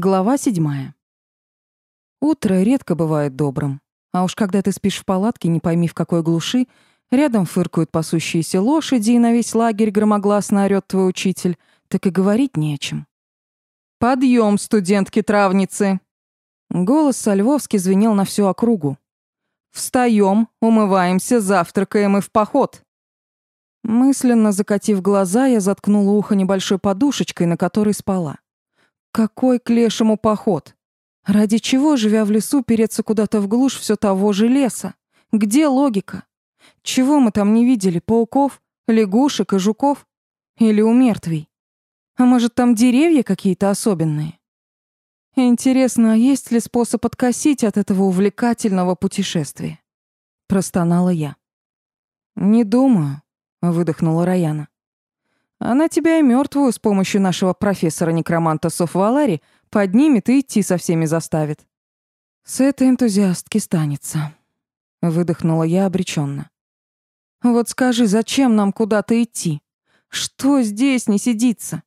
Глава седьмая. Утро редко бывает добрым. А уж когда ты спишь в палатке, не пойми в какой глуши, рядом фыркают пасущиеся лошади, и на весь лагерь громогласно орёт твой учитель, так и говорить не о чем. «Подъём, студентки-травницы!» Голос Сальвовски звенел на всю округу. «Встаём, умываемся, завтракаем и в поход!» Мысленно закатив глаза, я заткнула ухо небольшой подушечкой, на которой спала. Какой к лешему поход? Ради чего, живя в лесу, переться куда-то в глушь все того же леса? Где логика? Чего мы там не видели? Пауков, лягушек и жуков? Или у мертвей? А может, там деревья какие-то особенные? Интересно, а есть ли способ откосить от этого увлекательного путешествия? Простонала я. Не думаю, выдохнула Раяна. Она тебя и мертвую с помощью нашего профессора-некроманта Софвалари поднимет и идти со всеми заставит. С этой энтузиастки станется. Выдохнула я обреченно. Вот скажи, зачем нам куда-то идти? Что здесь не сидится?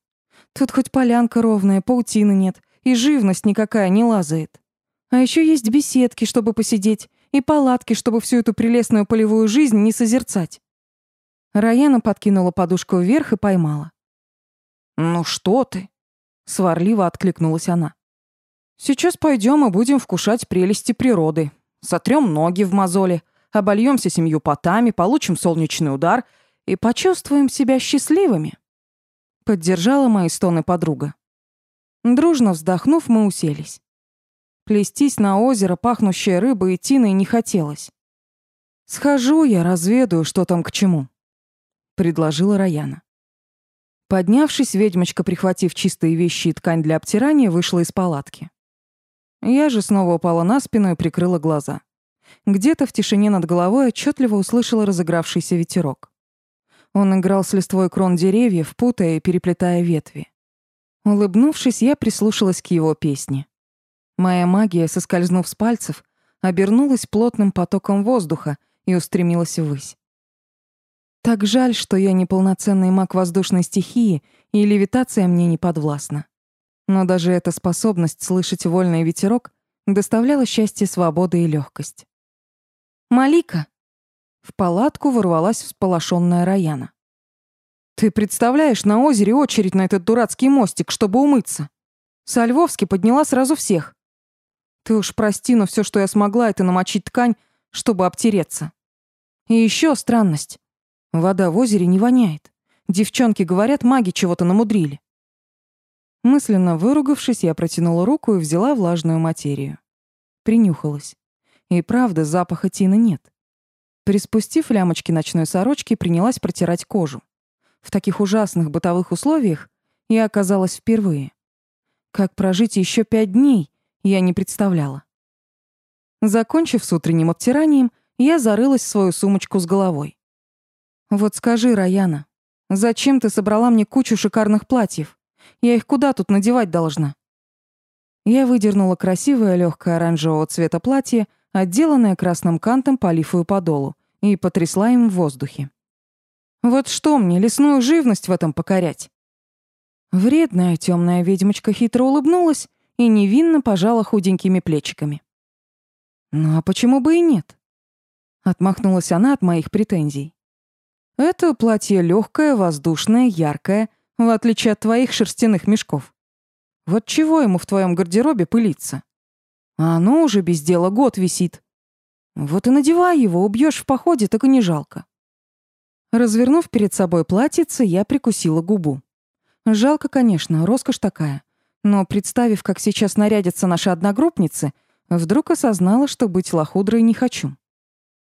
Тут хоть полянка ровная, паутины нет, и живность никакая не лазает. А еще есть беседки, чтобы посидеть, и палатки, чтобы всю эту прелестную полевую жизнь не созерцать. Раяна подкинула подушку вверх и поймала. «Ну что ты?» — сварливо откликнулась она. «Сейчас пойдем и будем вкушать прелести природы. Сотрем ноги в мозоли, обольемся семью потами, получим солнечный удар и почувствуем себя счастливыми». Поддержала мои стоны подруга. Дружно вздохнув, мы уселись. Плестись на озеро, пахнущее рыбой и тиной, не хотелось. Схожу я, разведаю, что там к чему предложила Раяна. Поднявшись, ведьмочка, прихватив чистые вещи и ткань для обтирания, вышла из палатки. Я же снова упала на спину и прикрыла глаза. Где-то в тишине над головой отчетливо услышала разыгравшийся ветерок. Он играл с листвой крон деревьев, путая и переплетая ветви. Улыбнувшись, я прислушалась к его песне. Моя магия, соскользнув с пальцев, обернулась плотным потоком воздуха и устремилась ввысь. Так жаль, что я не полноценный маг воздушной стихии, и левитация мне не подвластна. Но даже эта способность слышать вольный ветерок доставляла счастье, свободу и легкость. «Малика!» В палатку ворвалась всполошенная Раяна. «Ты представляешь, на озере очередь на этот дурацкий мостик, чтобы умыться. Со Львовски подняла сразу всех. Ты уж прости, но все, что я смогла, это намочить ткань, чтобы обтереться. И еще странность. Вода в озере не воняет. Девчонки говорят, маги чего-то намудрили. Мысленно выругавшись, я протянула руку и взяла влажную материю. Принюхалась. И правда, запаха тины нет. Приспустив лямочки ночной сорочки, принялась протирать кожу. В таких ужасных бытовых условиях я оказалась впервые. Как прожить еще пять дней, я не представляла. Закончив с утренним обтиранием, я зарылась в свою сумочку с головой. Вот скажи, Раяна, зачем ты собрала мне кучу шикарных платьев? Я их куда тут надевать должна? Я выдернула красивое легкое оранжевого цвета платье, отделанное красным кантом по лифу и подолу, и потрясла им в воздухе. Вот что мне, лесную живность в этом покорять? Вредная темная ведьмочка хитро улыбнулась и невинно пожала худенькими плечиками. Ну а почему бы и нет? Отмахнулась она от моих претензий. Это платье легкое, воздушное, яркое, в отличие от твоих шерстяных мешков. Вот чего ему в твоем гардеробе пылиться? А оно уже без дела год висит. Вот и надевай его, убьешь в походе, так и не жалко. Развернув перед собой платьице, я прикусила губу. Жалко, конечно, роскошь такая. Но представив, как сейчас нарядятся наши одногруппницы, вдруг осознала, что быть лохудрой не хочу.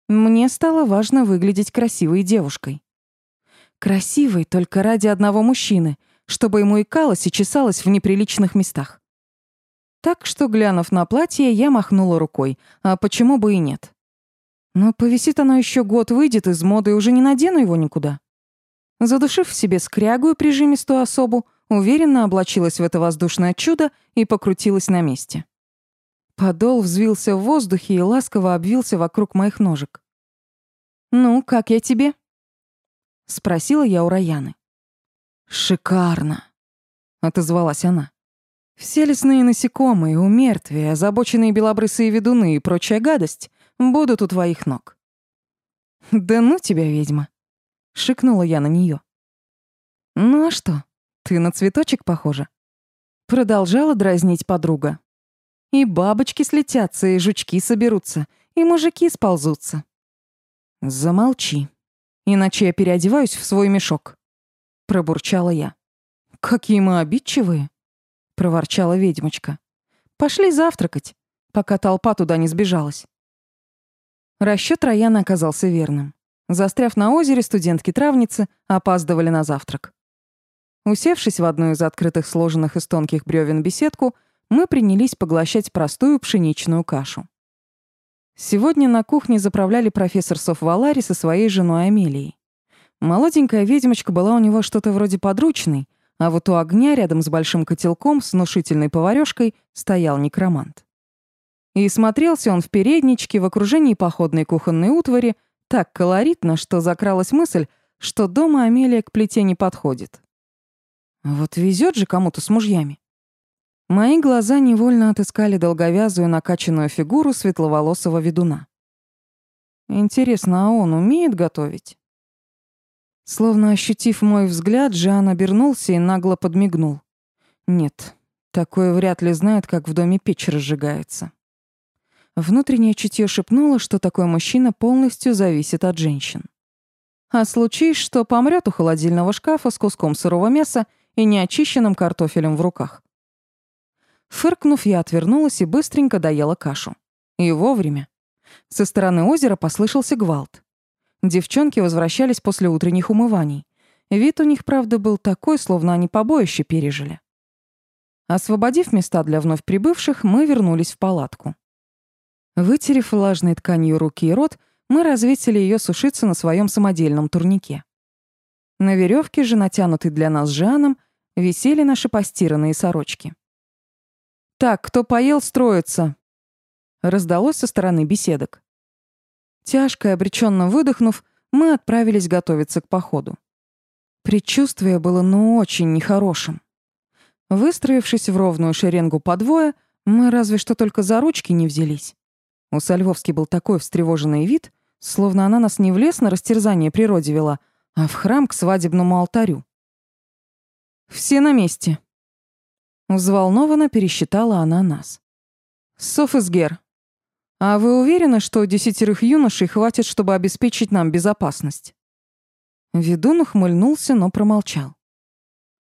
Мне стало важно выглядеть красивой девушкой. Красивой только ради одного мужчины, чтобы ему икалось и чесалось в неприличных местах. Так что, глянув на платье, я махнула рукой, а почему бы и нет. Но повисит оно еще год, выйдет из моды, и уже не надену его никуда. Задушив в себе скрягую прижимистую особу, уверенно облачилась в это воздушное чудо и покрутилась на месте. Подол взвился в воздухе и ласково обвился вокруг моих ножек. «Ну, как я тебе?» — спросила я у Раяны. «Шикарно!» — отозвалась она. Все лесные насекомые, умертвия, озабоченные белобрысые ведуны и прочая гадость будут у твоих ног. «Да ну тебя, ведьма!» — шикнула я на нее. «Ну а что, ты на цветочек похожа?» Продолжала дразнить подруга. «И бабочки слетятся, и жучки соберутся, и мужики сползутся». «Замолчи, иначе я переодеваюсь в свой мешок», — пробурчала я. «Какие мы обидчивые!» — проворчала ведьмочка. «Пошли завтракать, пока толпа туда не сбежалась». Расчёт Раяна оказался верным. Застряв на озере, студентки-травницы опаздывали на завтрак. Усевшись в одну из открытых сложенных из тонких бревен беседку, мы принялись поглощать простую пшеничную кашу. Сегодня на кухне заправляли профессор Софвалари со своей женой Амелией. Молоденькая ведьмочка была у него что-то вроде подручной, а вот у огня рядом с большим котелком с внушительной поварёшкой стоял некромант. И смотрелся он в передничке в окружении походной кухонной утвари так колоритно, что закралась мысль, что дома Амелия к плите не подходит. Вот везет же кому-то с мужьями. Мои глаза невольно отыскали долговязую накачанную фигуру светловолосого ведуна. Интересно, а он умеет готовить? Словно ощутив мой взгляд, Жан обернулся и нагло подмигнул. Нет, такое вряд ли знает, как в доме печь разжигается. Внутреннее чутье шепнуло, что такой мужчина полностью зависит от женщин. А случись, что помрет у холодильного шкафа с куском сырого мяса и неочищенным картофелем в руках. Фыркнув, я отвернулась и быстренько доела кашу. И вовремя. Со стороны озера послышался гвалт. Девчонки возвращались после утренних умываний. Вид у них, правда, был такой, словно они побоище пережили. Освободив места для вновь прибывших, мы вернулись в палатку. Вытерев влажной тканью руки и рот, мы развесили ее сушиться на своем самодельном турнике. На веревке же, натянутой для нас Жаном, висели наши постиранные сорочки. «Так, кто поел, строится!» Раздалось со стороны беседок. Тяжко и обреченно выдохнув, мы отправились готовиться к походу. Предчувствие было ну очень нехорошим. Выстроившись в ровную шеренгу по двое, мы разве что только за ручки не взялись. У Сальвовски был такой встревоженный вид, словно она нас не в лес на растерзание природе вела, а в храм к свадебному алтарю. «Все на месте», — взволнованно пересчитала она нас. «Софисгер, а вы уверены, что десятерых юношей хватит, чтобы обеспечить нам безопасность?» Ведун ухмыльнулся, но промолчал.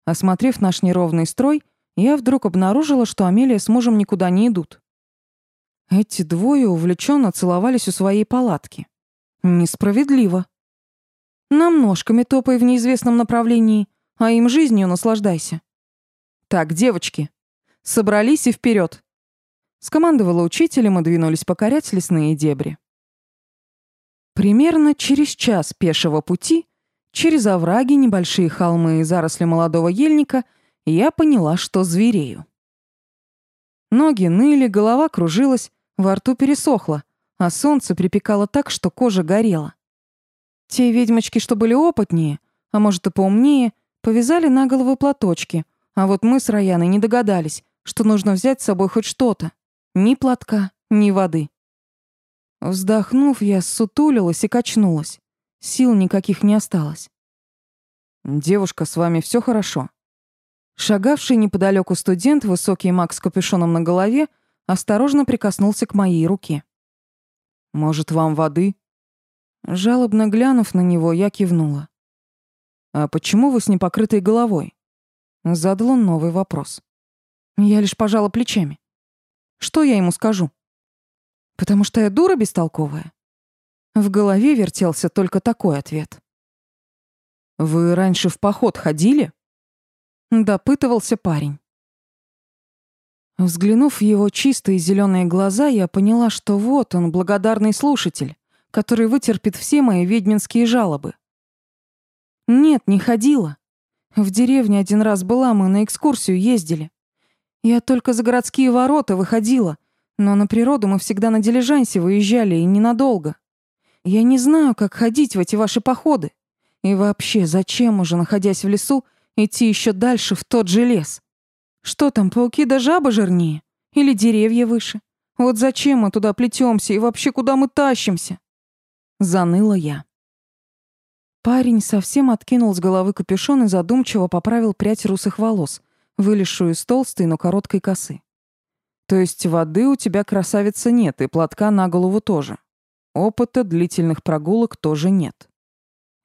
Осмотрев наш неровный строй, я вдруг обнаружила, что Амелия с мужем никуда не идут. Эти двое увлеченно целовались у своей палатки. Несправедливо. Нам ножками топай в неизвестном направлении, а им жизнью наслаждайся. Так, девочки, собрались и вперед. Скомандовала учителем и двинулись покорять лесные дебри. Примерно через час пешего пути, через овраги, небольшие холмы и заросли молодого ельника, я поняла, что зверею. Ноги ныли, голова кружилась, во рту пересохло, а солнце припекало так, что кожа горела. Те ведьмочки, что были опытнее, а может и поумнее, повязали на голову платочки, а вот мы с Раяной не догадались, что нужно взять с собой хоть что-то. Ни платка, ни воды. Вздохнув, я сутулилась и качнулась. Сил никаких не осталось. «Девушка, с вами все хорошо?» Шагавший неподалеку студент, высокий маг с капюшоном на голове, осторожно прикоснулся к моей руке. «Может, вам воды?» Жалобно глянув на него, я кивнула. «А почему вы с непокрытой головой?» Задал он новый вопрос. Я лишь пожала плечами. Что я ему скажу? Потому что я дура бестолковая? В голове вертелся только такой ответ. «Вы раньше в поход ходили?» Допытывался парень. Взглянув в его чистые зеленые глаза, я поняла, что вот он, благодарный слушатель, который вытерпит все мои ведьминские жалобы. Нет, не ходила. В деревне один раз была, мы на экскурсию ездили. Я только за городские ворота выходила, но на природу мы всегда на дилижансе выезжали и ненадолго. Я не знаю, как ходить в эти ваши походы. И вообще, зачем уже, находясь в лесу, идти еще дальше в тот же лес? Что там, пауки да жаба жирнее? Или деревья выше? Вот зачем мы туда плетемся и вообще куда мы тащимся? Заныла я. Парень совсем откинул с головы капюшон и задумчиво поправил прядь русых волос, вылезшую из толстой, но короткой косы. То есть воды у тебя, красавица, нет, и платка на голову тоже. Опыта длительных прогулок тоже нет.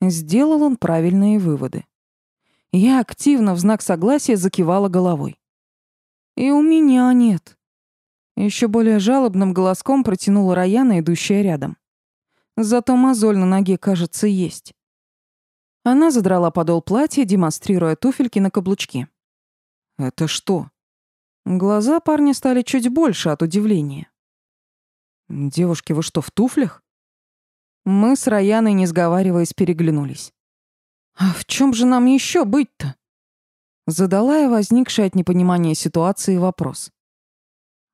Сделал он правильные выводы. Я активно в знак согласия закивала головой. И у меня нет. Еще более жалобным голоском протянула Раяна, идущая рядом. Зато мозоль на ноге, кажется, есть. Она задрала подол платья, демонстрируя туфельки на каблучке. «Это что?» Глаза парня стали чуть больше от удивления. «Девушки, вы что, в туфлях?» Мы с Раяной, не сговариваясь, переглянулись. «А в чем же нам еще быть-то?» Задала я возникший от непонимания ситуации вопрос.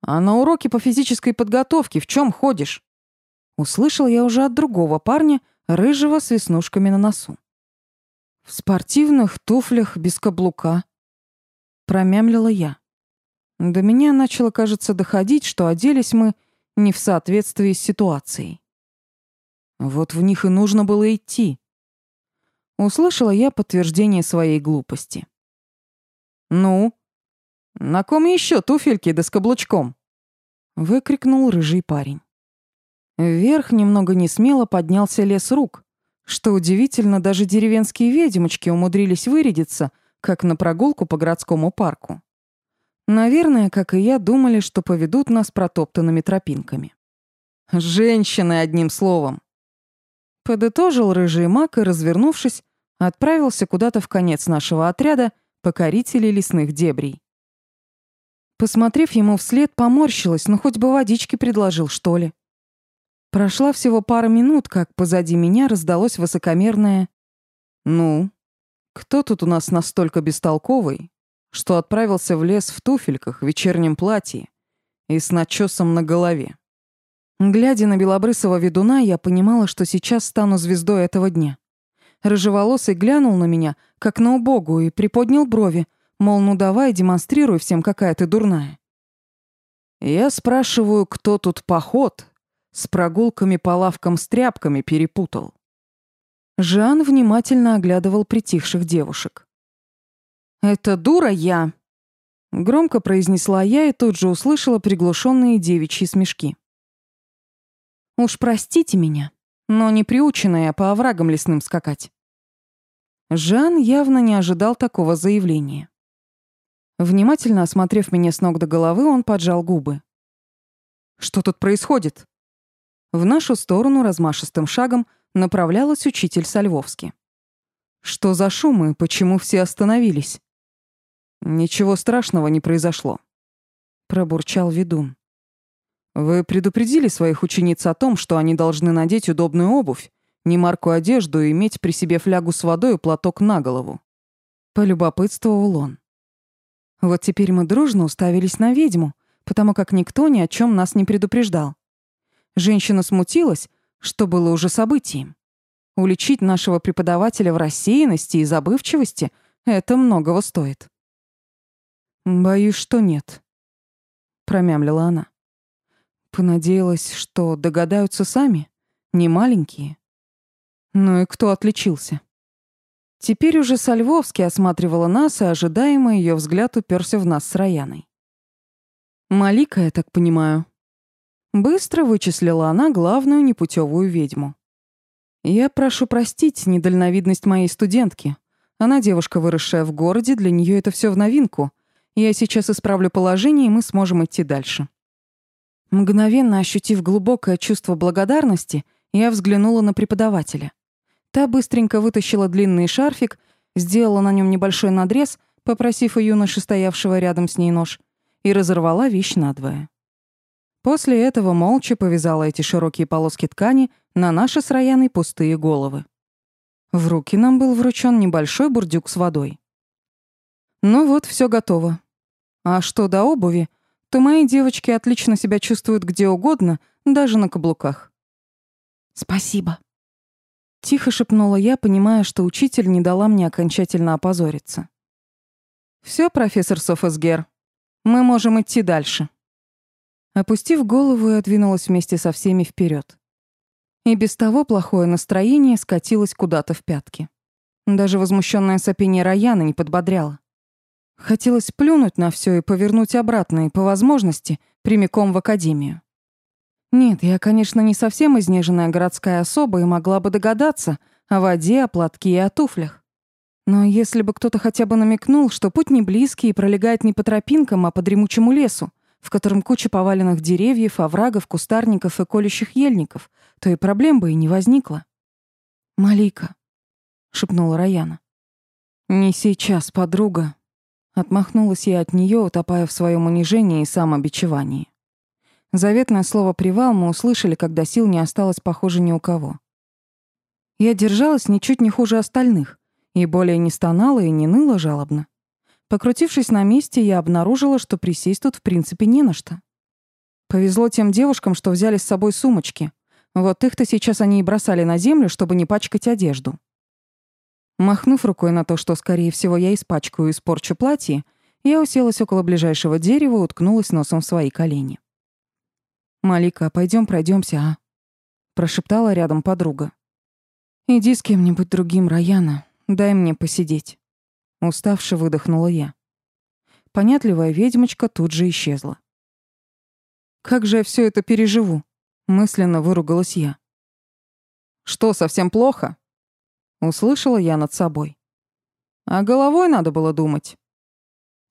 «А на уроке по физической подготовке в чем ходишь?» Услышал я уже от другого парня, рыжего с веснушками на носу. «В спортивных туфлях без каблука», — промямлила я. До меня начало, кажется, доходить, что оделись мы не в соответствии с ситуацией. Вот в них и нужно было идти. Услышала я подтверждение своей глупости. «Ну? На ком еще туфельки да с каблучком?» Выкрикнул рыжий парень. Вверх немного несмело поднялся лес рук. Что удивительно, даже деревенские ведьмочки умудрились вырядиться, как на прогулку по городскому парку. Наверное, как и я, думали, что поведут нас протоптанными тропинками. Женщины, одним словом. Подытожил рыжий маг и, развернувшись, отправился куда-то в конец нашего отряда покорителей лесных дебрей. Посмотрев ему вслед, поморщилась, но хоть бы водички предложил, что ли. Прошла всего пара минут, как позади меня раздалось высокомерное «Ну, кто тут у нас настолько бестолковый, что отправился в лес в туфельках, в вечернем платье и с начесом на голове?» Глядя на белобрысого ведуна, я понимала, что сейчас стану звездой этого дня. Рыжеволосый глянул на меня, как на убогую, и приподнял брови, мол, ну давай, демонстрируй всем, какая ты дурная. Я спрашиваю, кто тут поход с прогулками по лавкам с тряпками перепутал. Жан внимательно оглядывал притихших девушек. «Это дура я!» Громко произнесла я и тут же услышала приглушенные девичьи смешки. Уж простите меня, но не приученная по оврагам лесным скакать. Жан явно не ожидал такого заявления. Внимательно осмотрев меня с ног до головы, он поджал губы. «Что тут происходит?» В нашу сторону размашистым шагом направлялась учитель Сальвовски. «Что за шум и почему все остановились?» «Ничего страшного не произошло», — пробурчал ведун. Вы предупредили своих учениц о том, что они должны надеть удобную обувь, не марку одежду и иметь при себе флягу с водой и платок на голову. Полюбопытствовал он. Вот теперь мы дружно уставились на ведьму, потому как никто ни о чем нас не предупреждал. Женщина смутилась, что было уже событием. Уличить нашего преподавателя в рассеянности и забывчивости — это многого стоит. «Боюсь, что нет», — промямлила она. Понадеялась, что догадаются сами, не маленькие. Ну и кто отличился? Теперь уже Сальвовский осматривала нас, и ожидаемо ее взгляд уперся в нас с Рояной. «Малика, я так понимаю». Быстро вычислила она главную непутевую ведьму. «Я прошу простить недальновидность моей студентки. Она девушка, выросшая в городе, для нее это все в новинку. Я сейчас исправлю положение, и мы сможем идти дальше». Мгновенно ощутив глубокое чувство благодарности, я взглянула на преподавателя. Та быстренько вытащила длинный шарфик, сделала на нем небольшой надрез, попросив у юноши, стоявшего рядом с ней нож, и разорвала вещь надвое. После этого молча повязала эти широкие полоски ткани на наши с Рояной пустые головы. В руки нам был вручен небольшой бурдюк с водой. Ну вот, все готово. А что до обуви, то мои девочки отлично себя чувствуют где угодно, даже на каблуках. «Спасибо», — тихо шепнула я, понимая, что учитель не дала мне окончательно опозориться. «Всё, профессор Софосгер, Мы можем идти дальше». Опустив голову, я двинулась вместе со всеми вперед. И без того плохое настроение скатилось куда-то в пятки. Даже возмущенное сопение Раяна не подбодряло. Хотелось плюнуть на все и повернуть обратно, и по возможности прямиком в академию. Нет, я, конечно, не совсем изнеженная городская особа и могла бы догадаться о воде, о платке и о туфлях. Но если бы кто-то хотя бы намекнул, что путь не близкий и пролегает не по тропинкам, а по дремучему лесу, в котором куча поваленных деревьев, оврагов, кустарников и колющих ельников, то и проблем бы и не возникло. «Малика», — шепнула Раяна. «Не сейчас, подруга», Отмахнулась я от нее, утопая в своем унижении и самобичевании. Заветное слово «привал» мы услышали, когда сил не осталось, похоже, ни у кого. Я держалась ничуть не хуже остальных, и более не стонала и не ныла жалобно. Покрутившись на месте, я обнаружила, что присесть тут в принципе не на что. Повезло тем девушкам, что взяли с собой сумочки. Вот их-то сейчас они и бросали на землю, чтобы не пачкать одежду. Махнув рукой на то, что, скорее всего, я испачкаю и испорчу платье, я уселась около ближайшего дерева и уткнулась носом в свои колени. «Малика, пойдем пройдемся, а?» — прошептала рядом подруга. «Иди с кем-нибудь другим, Раяна, дай мне посидеть». Уставше выдохнула я. Понятливая ведьмочка тут же исчезла. «Как же я все это переживу?» — мысленно выругалась я. «Что, совсем плохо?» Услышала я над собой. А головой надо было думать.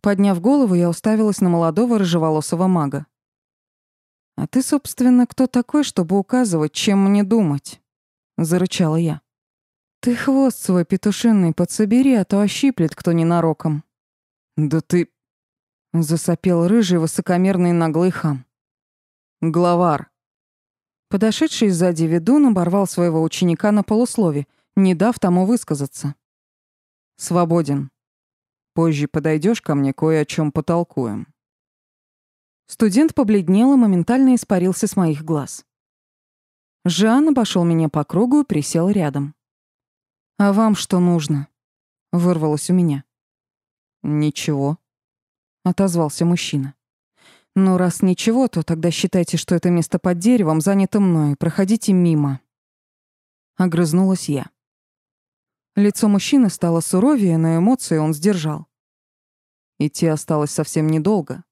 Подняв голову, я уставилась на молодого рыжеволосого мага. «А ты, собственно, кто такой, чтобы указывать, чем мне думать?» — зарычала я. «Ты хвост свой петушиный подсобери, а то ощиплет кто ненароком». «Да ты...» — засопел рыжий высокомерный наглый хам. «Главар». Подошедший сзади ведун оборвал своего ученика на полуслове — не дав тому высказаться. «Свободен. Позже подойдешь ко мне, кое о чем потолкуем». Студент побледнел и моментально испарился с моих глаз. Жан обошел меня по кругу и присел рядом. «А вам что нужно?» — вырвалось у меня. «Ничего», — отозвался мужчина. «Ну, раз ничего, то тогда считайте, что это место под деревом занято мной. Проходите мимо». Огрызнулась я. Лицо мужчины стало суровее, но эмоции он сдержал. Идти осталось совсем недолго.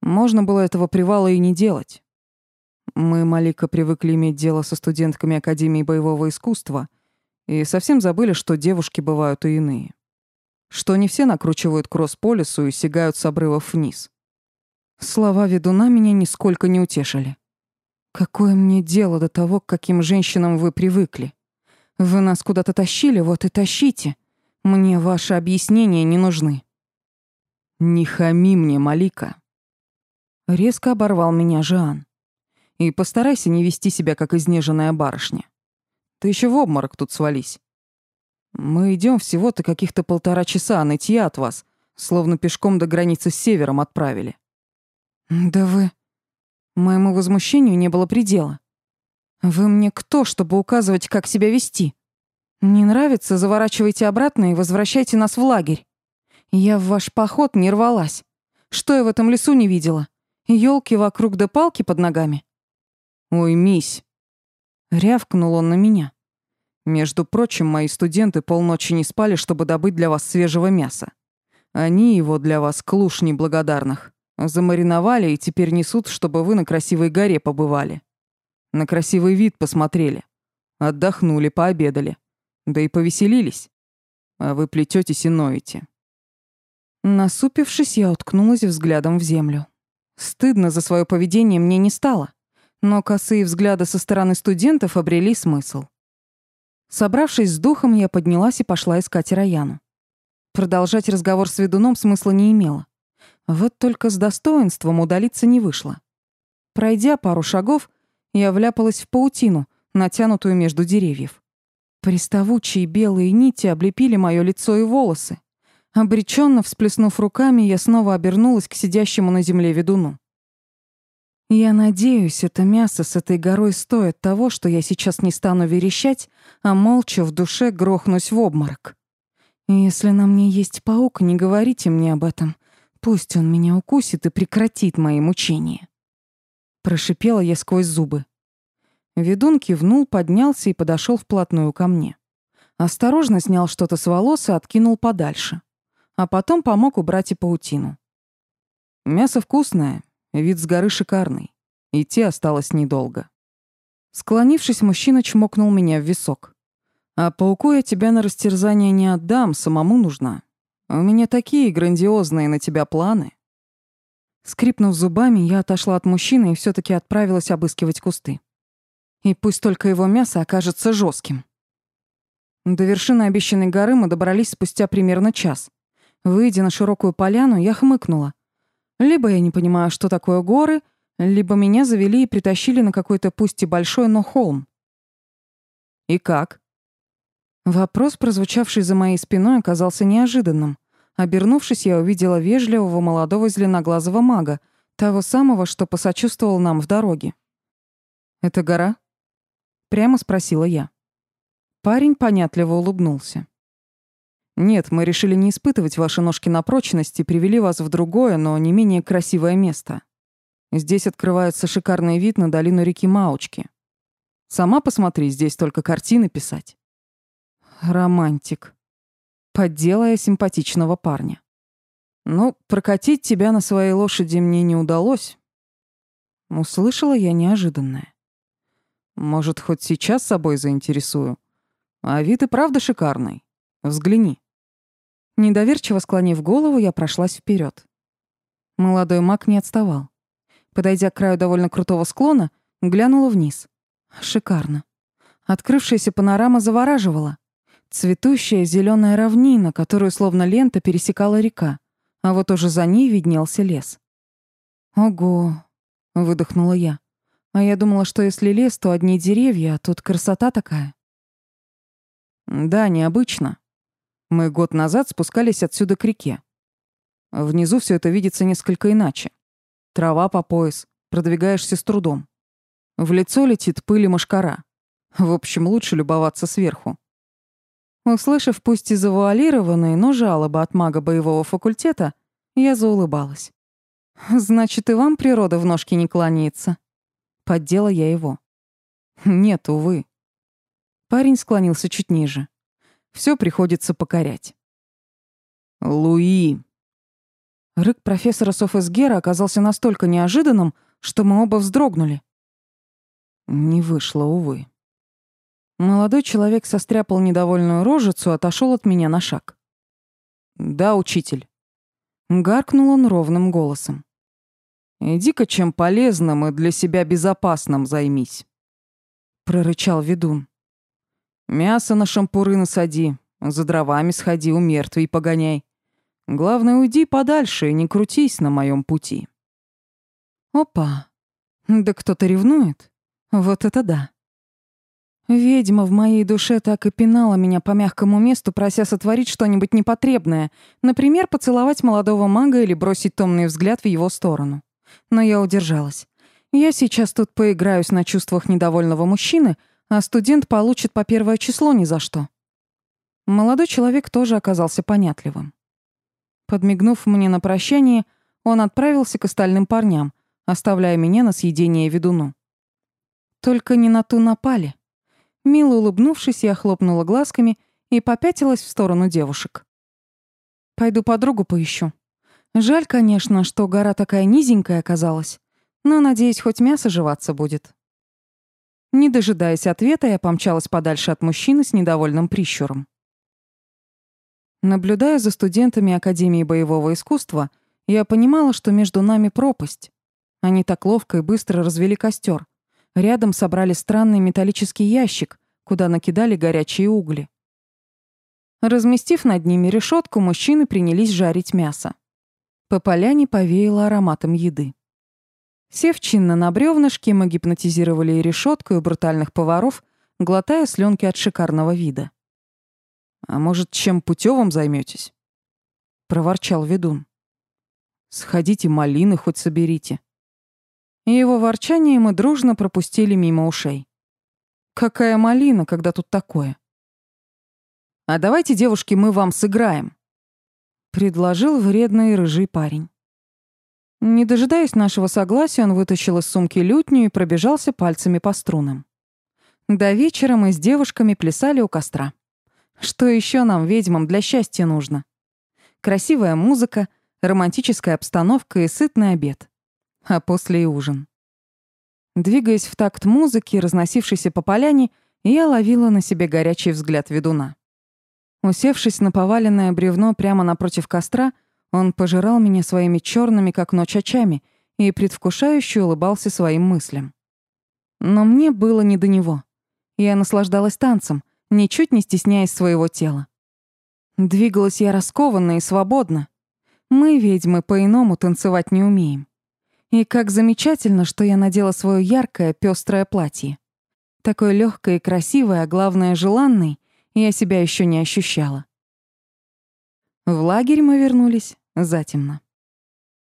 Можно было этого привала и не делать. Мы, Малика, привыкли иметь дело со студентками Академии боевого искусства и совсем забыли, что девушки бывают и иные. Что не все накручивают кросс по лесу и сигают с обрывов вниз. Слова ведуна меня нисколько не утешили. Какое мне дело до того, к каким женщинам вы привыкли? Вы нас куда-то тащили, вот и тащите. Мне ваши объяснения не нужны. Не хами мне, Малика. Резко оборвал меня Жан. И постарайся не вести себя как изнеженная барышня. Ты еще в обморок тут свались. Мы идем всего-то каких-то полтора часа, а нытья от вас, словно пешком до границы с севером отправили. Да вы... Моему возмущению не было предела. Вы мне кто, чтобы указывать, как себя вести? Не нравится, заворачивайте обратно и возвращайте нас в лагерь. Я в ваш поход не рвалась. Что я в этом лесу не видела? Ёлки вокруг да палки под ногами. Ой, мись. Рявкнул он на меня. Между прочим, мои студенты полночи не спали, чтобы добыть для вас свежего мяса. Они его для вас, клуш неблагодарных, замариновали и теперь несут, чтобы вы на красивой горе побывали. На красивый вид посмотрели. Отдохнули, пообедали. Да и повеселились. А вы плететесь и ноете. Насупившись, я уткнулась взглядом в землю. Стыдно за свое поведение мне не стало, но косые взгляды со стороны студентов обрели смысл. Собравшись с духом, я поднялась и пошла искать Раяну. Продолжать разговор с ведуном смысла не имело. Вот только с достоинством удалиться не вышло. Пройдя пару шагов, я вляпалась в паутину, натянутую между деревьев. Приставучие белые нити облепили моё лицо и волосы. Обреченно всплеснув руками, я снова обернулась к сидящему на земле ведуну. Я надеюсь, это мясо с этой горой стоит того, что я сейчас не стану верещать, а молча в душе грохнусь в обморок. Если на мне есть паук, не говорите мне об этом. Пусть он меня укусит и прекратит мои мучения. Прошипела я сквозь зубы. Ведун кивнул, поднялся и подошел вплотную ко мне. Осторожно снял что-то с волос и откинул подальше. А потом помог убрать и паутину. Мясо вкусное, вид с горы шикарный. Идти осталось недолго. Склонившись, мужчина чмокнул меня в висок. «А пауку я тебя на растерзание не отдам, самому нужна. У меня такие грандиозные на тебя планы». Скрипнув зубами, я отошла от мужчины и все таки отправилась обыскивать кусты. И пусть только его мясо окажется жестким. До вершины обещанной горы мы добрались спустя примерно час. Выйдя на широкую поляну, я хмыкнула. Либо я не понимаю, что такое горы, либо меня завели и притащили на какой-то пусть и большой, но холм. «И как?» Вопрос, прозвучавший за моей спиной, оказался неожиданным. Обернувшись, я увидела вежливого молодого зеленоглазого мага, того самого, что посочувствовал нам в дороге. «Это гора?» — прямо спросила я. Парень понятливо улыбнулся. «Нет, мы решили не испытывать ваши ножки на прочность и привели вас в другое, но не менее красивое место. Здесь открывается шикарный вид на долину реки Маучки. Сама посмотри, здесь только картины писать». Романтик. Подделая симпатичного парня. Ну, прокатить тебя на своей лошади мне не удалось. Услышала я неожиданное. Может, хоть сейчас собой заинтересую? А вид и правда шикарный. Взгляни. Недоверчиво склонив голову, я прошлась вперед. Молодой маг не отставал. Подойдя к краю довольно крутого склона, глянула вниз. Шикарно. Открывшаяся панорама завораживала. Цветущая зеленая равнина, которую словно лента пересекала река, а вот уже за ней виднелся лес. «Ого!» — выдохнула я. «А я думала, что если лес, то одни деревья, а тут красота такая». Да, необычно. Мы год назад спускались отсюда к реке. Внизу все это видится несколько иначе. Трава по пояс, продвигаешься с трудом. В лицо летит пыль и мошкара. В общем, лучше любоваться сверху. Услышав пусть и завуалированные, но жалобы от мага боевого факультета, я заулыбалась. «Значит, и вам природа в ножки не кланяется?» Поддела я его. «Нет, увы. Парень склонился чуть ниже. Все приходится покорять. «Луи!» Рык профессора Софесгера оказался настолько неожиданным, что мы оба вздрогнули. Не вышло, увы. Молодой человек состряпал недовольную рожицу, отошел от меня на шаг. «Да, учитель». Гаркнул он ровным голосом. «Иди-ка чем полезным и для себя безопасным займись», — прорычал ведун. Мясо на шампуры насади, за дровами сходи, у мертвей погоняй. Главное, уйди подальше и не крутись на моем пути. Опа. Да кто-то ревнует. Вот это да. Ведьма в моей душе так и пинала меня по мягкому месту, прося сотворить что-нибудь непотребное, например, поцеловать молодого мага или бросить томный взгляд в его сторону. Но я удержалась. Я сейчас тут поиграюсь на чувствах недовольного мужчины, а студент получит по первое число ни за что. Молодой человек тоже оказался понятливым. Подмигнув мне на прощание, он отправился к остальным парням, оставляя меня на съедение ведуну. Только не на ту напали. Мило улыбнувшись, я хлопнула глазками и попятилась в сторону девушек. Пойду подругу поищу. Жаль, конечно, что гора такая низенькая оказалась, но, надеюсь, хоть мясо жеваться будет. Не дожидаясь ответа, я помчалась подальше от мужчины с недовольным прищуром. Наблюдая за студентами Академии боевого искусства, я понимала, что между нами пропасть. Они так ловко и быстро развели костер. Рядом собрали странный металлический ящик, куда накидали горячие угли. Разместив над ними решетку, мужчины принялись жарить мясо. По поляне повеяло ароматом еды. Сев чинно на бревнышке, мы гипнотизировали и решетку, и брутальных поваров, глотая слюнки от шикарного вида. «А может, чем путевым займетесь? проворчал ведун. «Сходите малины хоть соберите». И его ворчание мы дружно пропустили мимо ушей. «Какая малина, когда тут такое?» «А давайте, девушки, мы вам сыграем», — предложил вредный рыжий парень. Не дожидаясь нашего согласия, он вытащил из сумки лютню и пробежался пальцами по струнам. До вечера мы с девушками плясали у костра. Что еще нам, ведьмам, для счастья нужно? Красивая музыка, романтическая обстановка и сытный обед. А после и ужин. Двигаясь в такт музыки, разносившейся по поляне, я ловила на себе горячий взгляд ведуна. Усевшись на поваленное бревно прямо напротив костра, он пожирал меня своими черными, как ночь, очами и предвкушающе улыбался своим мыслям. Но мне было не до него. Я наслаждалась танцем, ничуть не стесняясь своего тела. Двигалась я раскованно и свободно. Мы, ведьмы, по-иному танцевать не умеем. И как замечательно, что я надела свое яркое, пестрое платье. Такое легкое и красивое, а главное, желанное, я себя еще не ощущала. В лагерь мы вернулись затемно.